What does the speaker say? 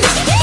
place